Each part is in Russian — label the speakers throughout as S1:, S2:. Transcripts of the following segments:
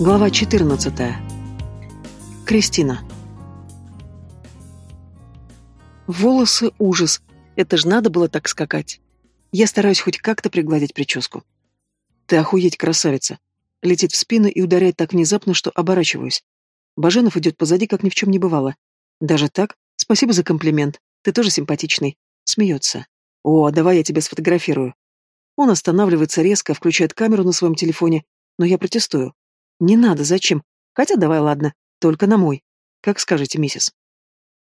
S1: Глава 14. Кристина. Волосы — ужас. Это ж надо было так скакать. Я стараюсь хоть как-то пригладить прическу. Ты охуеть, красавица. Летит в спину и ударяет так внезапно, что оборачиваюсь. Баженов идет позади, как ни в чем не бывало. Даже так? Спасибо за комплимент. Ты тоже симпатичный. Смеется. О, давай я тебя сфотографирую. Он останавливается резко, включает камеру на своем телефоне, но я протестую. Не надо, зачем? Хотя давай, ладно, только на мой. Как скажете, миссис.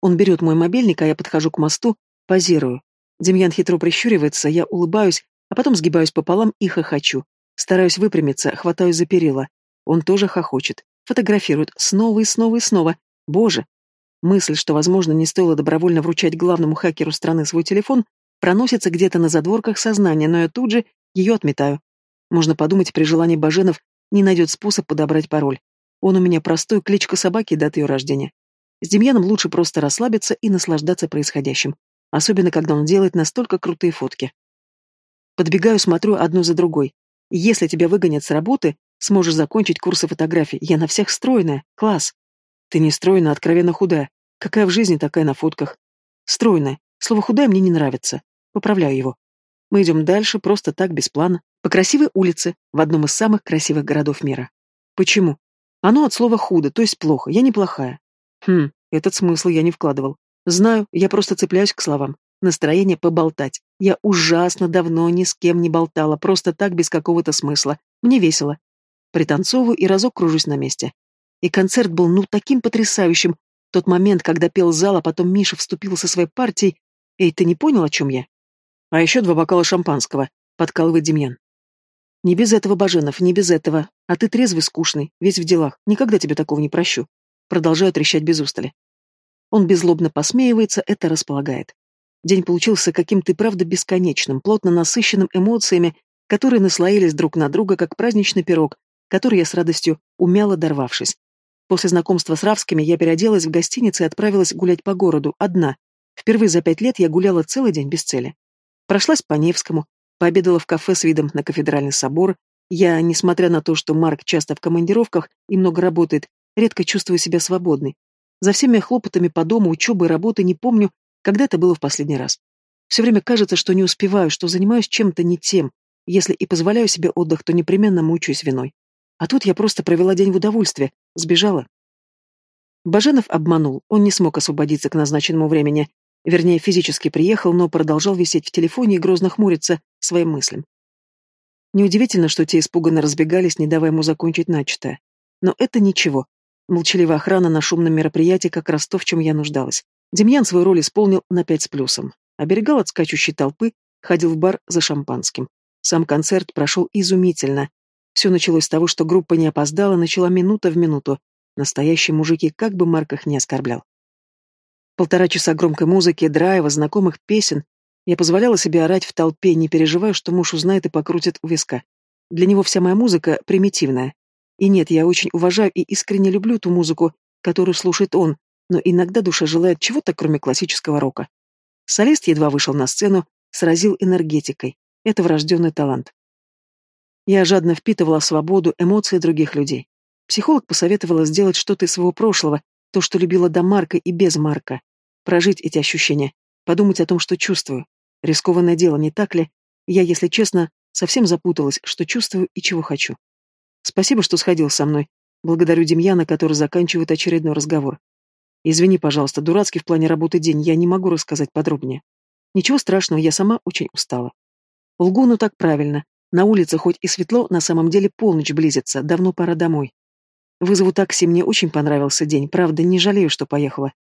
S1: Он берет мой мобильник, а я подхожу к мосту, позирую. Демьян хитро прищуривается, я улыбаюсь, а потом сгибаюсь пополам и хохочу. Стараюсь выпрямиться, хватаюсь за перила. Он тоже хохочет. Фотографирует снова и снова и снова. Боже! Мысль, что, возможно, не стоило добровольно вручать главному хакеру страны свой телефон, проносится где-то на задворках сознания, но я тут же ее отметаю. Можно подумать, при желании Баженов не найдет способ подобрать пароль. Он у меня простой, кличка собаки и дата ее рождения. С Демьяном лучше просто расслабиться и наслаждаться происходящим, особенно когда он делает настолько крутые фотки. Подбегаю, смотрю одну за другой. Если тебя выгонят с работы, сможешь закончить курсы фотографий. Я на всех стройная. Класс. Ты не стройная, а откровенно худая. Какая в жизни, такая на фотках. Стройная. Слово худая мне не нравится. Поправляю его. Мы идем дальше, просто так, без плана. По красивой улице, в одном из самых красивых городов мира. Почему? Оно от слова «худо», то есть плохо, я неплохая. Хм, этот смысл я не вкладывал. Знаю, я просто цепляюсь к словам. Настроение поболтать. Я ужасно давно ни с кем не болтала, просто так, без какого-то смысла. Мне весело. Пританцовываю и разок кружусь на месте. И концерт был ну таким потрясающим. Тот момент, когда пел зал, а потом Миша вступил со своей партией. Эй, ты не понял, о чем я? А еще два бокала шампанского, подкалывает Демьян. Не без этого, Баженов, не без этого. А ты трезвый, скучный, весь в делах. Никогда тебе такого не прощу. Продолжаю трещать без устали. Он беззлобно посмеивается, это располагает. День получился каким-то, правда, бесконечным, плотно насыщенным эмоциями, которые наслоились друг на друга, как праздничный пирог, который я с радостью умяла, дорвавшись. После знакомства с Равскими я переоделась в гостинице и отправилась гулять по городу, одна. Впервые за пять лет я гуляла целый день без цели. Прошлась по Невскому, Пообедала в кафе с видом на кафедральный собор. Я, несмотря на то, что Марк часто в командировках и много работает, редко чувствую себя свободной. За всеми хлопотами по дому, учебой работой не помню, когда это было в последний раз. Все время кажется, что не успеваю, что занимаюсь чем-то не тем. Если и позволяю себе отдых, то непременно мучаюсь виной. А тут я просто провела день в удовольствии, сбежала. Баженов обманул, он не смог освободиться к назначенному времени, Вернее, физически приехал, но продолжал висеть в телефоне и грозно хмуриться своим мыслям. Неудивительно, что те испуганно разбегались, не давая ему закончить начатое. Но это ничего. Молчаливая охрана на шумном мероприятии как раз то, в чем я нуждалась. Демьян свою роль исполнил на пять с плюсом. Оберегал от скачущей толпы, ходил в бар за шампанским. Сам концерт прошел изумительно. Все началось с того, что группа не опоздала, начала минута в минуту. Настоящие мужики, как бы Марк их не оскорблял. Полтора часа громкой музыки, драйва, знакомых песен. Я позволяла себе орать в толпе, не переживая, что муж узнает и покрутит у виска. Для него вся моя музыка примитивная. И нет, я очень уважаю и искренне люблю ту музыку, которую слушает он, но иногда душа желает чего-то, кроме классического рока. Солист едва вышел на сцену, сразил энергетикой. Это врожденный талант. Я жадно впитывала свободу, эмоции других людей. Психолог посоветовала сделать что-то из своего прошлого, то, что любила до Марка и без Марка. Прожить эти ощущения, подумать о том, что чувствую. Рискованное дело, не так ли? Я, если честно, совсем запуталась, что чувствую и чего хочу. Спасибо, что сходил со мной. Благодарю Демьяна, который заканчивает очередной разговор. Извини, пожалуйста, дурацкий в плане работы день, я не могу рассказать подробнее. Ничего страшного, я сама очень устала. Лгу, ну так правильно. На улице хоть и светло, на самом деле полночь близится, давно пора домой. Вызову такси, мне очень понравился день, правда, не жалею, что поехала.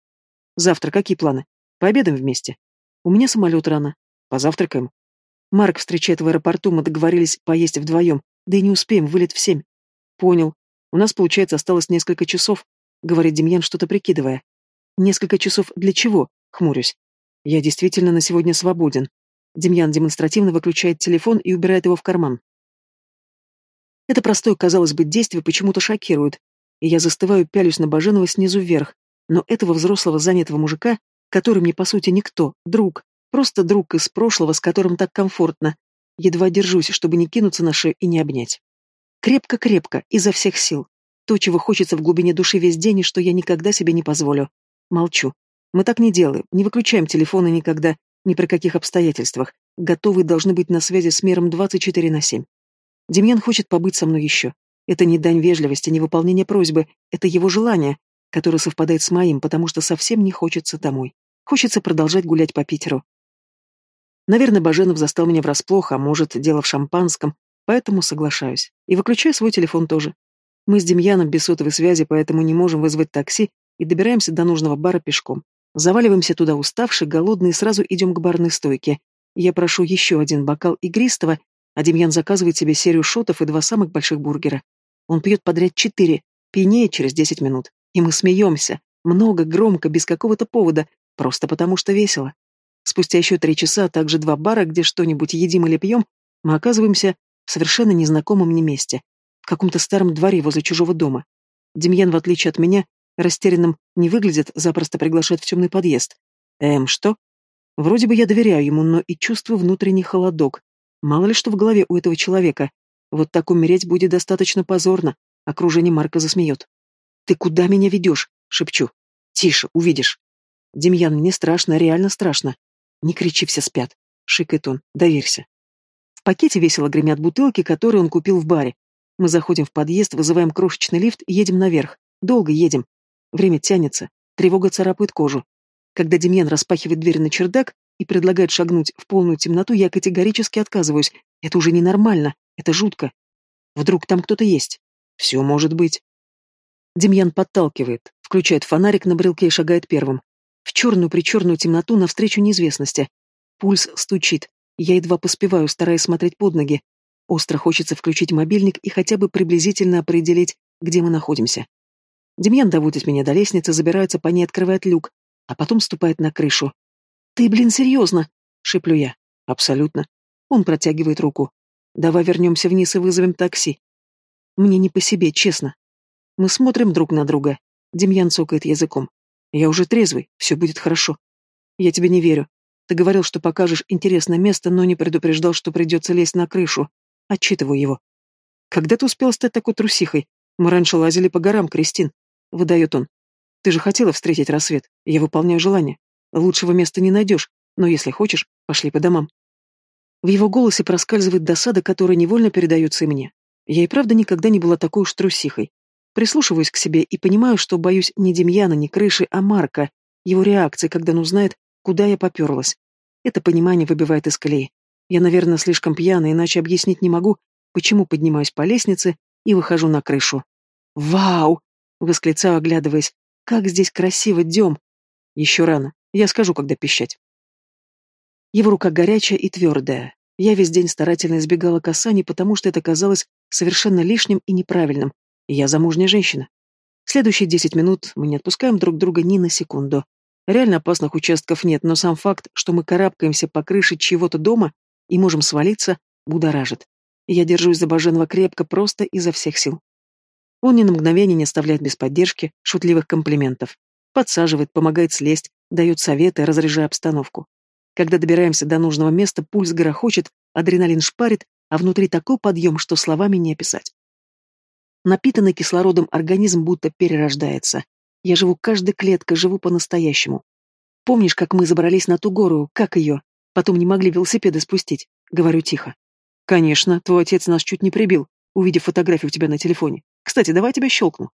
S1: Завтра какие планы? Пообедаем вместе? У меня самолет рано. Позавтракаем. Марк встречает в аэропорту, мы договорились поесть вдвоем, да и не успеем, вылет в семь. Понял. У нас, получается, осталось несколько часов, говорит Демьян, что-то прикидывая. Несколько часов для чего? Хмурюсь. Я действительно на сегодня свободен. Демьян демонстративно выключает телефон и убирает его в карман. Это простое, казалось бы, действие почему-то шокирует, и я застываю, пялюсь на Баженова снизу вверх, но этого взрослого занятого мужика, который мне по сути никто, друг, просто друг из прошлого, с которым так комфортно, едва держусь, чтобы не кинуться на шею и не обнять. Крепко-крепко, изо всех сил. То, чего хочется в глубине души весь день и что я никогда себе не позволю. Молчу. Мы так не делаем, не выключаем телефоны никогда, ни при каких обстоятельствах. Готовы должны быть на связи с миром 24 на 7. Демьян хочет побыть со мной еще. Это не дань вежливости, не выполнение просьбы, это его желание, которое совпадает с моим, потому что совсем не хочется домой. Хочется продолжать гулять по Питеру. Наверное, Баженов застал меня врасплох, а может, дело в шампанском, поэтому соглашаюсь. И выключаю свой телефон тоже. Мы с Демьяном без сотовой связи, поэтому не можем вызвать такси и добираемся до нужного бара пешком. Заваливаемся туда уставшие, голодные, сразу идем к барной стойке. Я прошу еще один бокал игристого, а Демьян заказывает себе серию шотов и два самых больших бургера. Он пьет подряд четыре, пьянеет через десять минут. И мы смеемся. Много, громко, без какого-то повода, просто потому что весело. Спустя еще три часа, а также два бара, где что-нибудь едим или пьем, мы оказываемся в совершенно незнакомом мне месте, в каком-то старом дворе возле чужого дома. Демьян, в отличие от меня, растерянным не выглядит, запросто приглашает в темный подъезд. Эм, что? Вроде бы я доверяю ему, но и чувствую внутренний холодок. Мало ли что в голове у этого человека. Вот так умереть будет достаточно позорно. Окружение Марка засмеет. «Ты куда меня ведешь?» — шепчу. «Тише, увидишь». «Демьян, мне страшно, реально страшно». «Не кричи, все спят», — шикает он. «Доверься». В пакете весело гремят бутылки, которые он купил в баре. Мы заходим в подъезд, вызываем крошечный лифт и едем наверх. Долго едем. Время тянется. Тревога царапает кожу. Когда Демьян распахивает дверь на чердак и предлагает шагнуть в полную темноту, я категорически отказываюсь. Это уже ненормально. Это жутко. Вдруг там кто-то есть? Все может быть. Демьян подталкивает, включает фонарик на брелке и шагает первым. В черную-причерную темноту навстречу неизвестности. Пульс стучит. Я едва поспеваю, стараясь смотреть под ноги. Остро хочется включить мобильник и хотя бы приблизительно определить, где мы находимся. Демьян доводит меня до лестницы, забирается по ней, открывает люк, а потом ступает на крышу. «Ты, блин, серьезно?» — шеплю я. «Абсолютно». Он протягивает руку. «Давай вернемся вниз и вызовем такси». Мне не по себе, честно. Мы смотрим друг на друга. Демьян цокает языком. «Я уже трезвый, все будет хорошо». «Я тебе не верю. Ты говорил, что покажешь интересное место, но не предупреждал, что придется лезть на крышу. Отчитываю его. Когда ты успел стать такой трусихой? Мы раньше лазили по горам, Кристин. Выдает он. Ты же хотела встретить рассвет. Я выполняю желание. Лучшего места не найдешь, но если хочешь, пошли по домам. В его голосе проскальзывает досада, которая невольно передается и мне. Я и правда никогда не была такой уж трусихой. Прислушиваюсь к себе и понимаю, что боюсь не Демьяна, не крыши, а Марка, его реакции, когда он узнает, куда я поперлась. Это понимание выбивает из колеи. Я, наверное, слишком пьяна, иначе объяснить не могу, почему поднимаюсь по лестнице и выхожу на крышу. «Вау!» — восклицаю, оглядываясь. «Как здесь красиво, Дем!» «Еще рано. Я скажу, когда пищать». Его рука горячая и твердая. Я весь день старательно избегала касаний, потому что это казалось совершенно лишним и неправильным. Я замужняя женщина. Следующие десять минут мы не отпускаем друг друга ни на секунду. Реально опасных участков нет, но сам факт, что мы карабкаемся по крыше чьего-то дома и можем свалиться, будоражит. Я держусь за Баженова крепко, просто изо всех сил. Он ни на мгновение не оставляет без поддержки, шутливых комплиментов. Подсаживает, помогает слезть, дает советы, разряжая обстановку. Когда добираемся до нужного места, пульс грохочет, адреналин шпарит, а внутри такой подъем, что словами не описать. Напитанный кислородом организм будто перерождается. Я живу каждой клеткой, живу по-настоящему. Помнишь, как мы забрались на ту гору, как ее? Потом не могли велосипеды спустить. Говорю тихо. Конечно, твой отец нас чуть не прибил, увидев фотографию у тебя на телефоне. Кстати, давай тебя щелкну.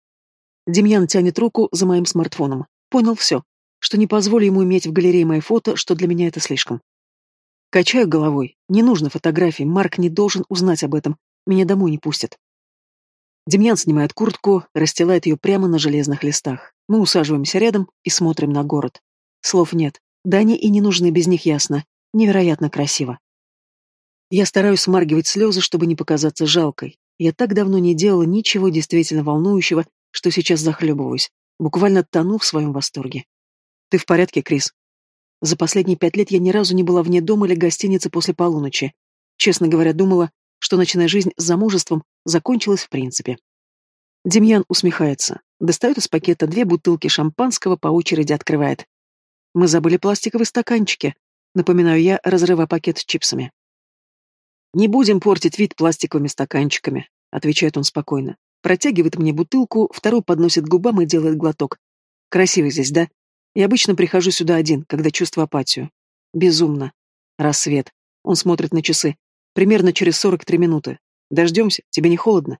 S1: Демьян тянет руку за моим смартфоном. Понял все. Что не позволю ему иметь в галерее мои фото, что для меня это слишком. Качаю головой. Не нужно фотографий, Марк не должен узнать об этом. Меня домой не пустят. Демьян снимает куртку, расстилает ее прямо на железных листах. Мы усаживаемся рядом и смотрим на город. Слов нет. Да они и не нужны, без них ясно. Невероятно красиво. Я стараюсь смаргивать слезы, чтобы не показаться жалкой. Я так давно не делала ничего действительно волнующего, что сейчас захлебываюсь. Буквально тону в своем восторге. Ты в порядке, Крис? За последние пять лет я ни разу не была вне дома или гостиницы после полуночи. Честно говоря, думала, что ночная жизнь с замужеством закончилась в принципе. Демьян усмехается, достает из пакета две бутылки шампанского, по очереди открывает. Мы забыли пластиковые стаканчики, напоминаю я, разрывая пакет с чипсами. «Не будем портить вид пластиковыми стаканчиками», — отвечает он спокойно. Протягивает мне бутылку, второй подносит к губам и делает глоток. Красиво здесь, да? Я обычно прихожу сюда один, когда чувствую апатию. Безумно. Рассвет. Он смотрит на часы. Примерно через сорок три минуты. Дождемся? Тебе не холодно?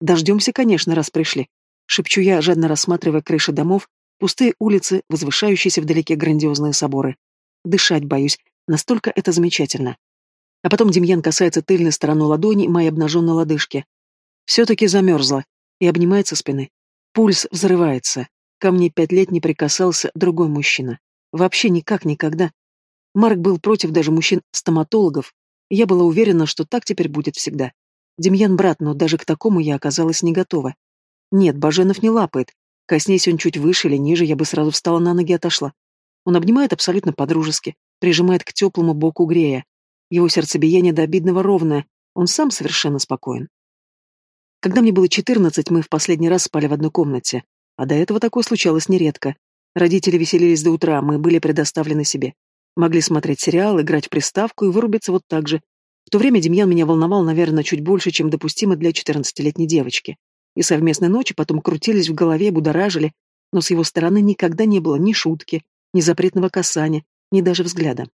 S1: Дождемся, конечно, раз пришли. Шепчу я, жадно рассматривая крыши домов, пустые улицы, возвышающиеся вдалеке грандиозные соборы. Дышать боюсь, настолько это замечательно. А потом Демьян касается тыльной стороной ладони моей обнаженной лодыжки. Все-таки замерзла и обнимается спины. Пульс взрывается. Ко мне пять лет не прикасался другой мужчина. Вообще никак никогда. Марк был против даже мужчин-стоматологов. Я была уверена, что так теперь будет всегда. Демьян брат, но даже к такому я оказалась не готова. Нет, Баженов не лапает. Коснись он чуть выше или ниже, я бы сразу встала на ноги и отошла. Он обнимает абсолютно по-дружески, прижимает к теплому боку грея. Его сердцебиение до обидного ровное, он сам совершенно спокоен. Когда мне было четырнадцать, мы в последний раз спали в одной комнате, а до этого такое случалось нередко. Родители веселились до утра, мы были предоставлены себе. Могли смотреть сериал, играть в приставку и вырубиться вот так же. В то время Демьян меня волновал, наверное, чуть больше, чем допустимо для четырнадцатилетней девочки и совместные ночи потом крутились в голове, будоражили, но с его стороны никогда не было ни шутки, ни запретного касания, ни даже взгляда.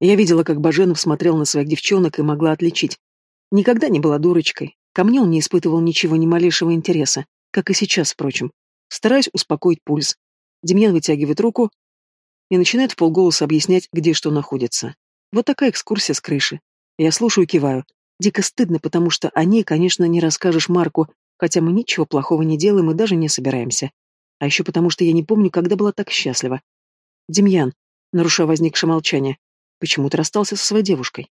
S1: Я видела, как Баженов смотрел на своих девчонок и могла отличить. Никогда не была дурочкой. Ко мне он не испытывал ничего, ни малейшего интереса, как и сейчас, впрочем. Стараюсь успокоить пульс. Демьян вытягивает руку и начинает в полголоса объяснять, где что находится. Вот такая экскурсия с крыши. Я слушаю и киваю. Дико стыдно, потому что о ней, конечно, не расскажешь Марку, хотя мы ничего плохого не делаем и даже не собираемся. А еще потому, что я не помню, когда была так счастлива. Демьян, нарушая возникшее молчание, почему ты расстался со своей девушкой?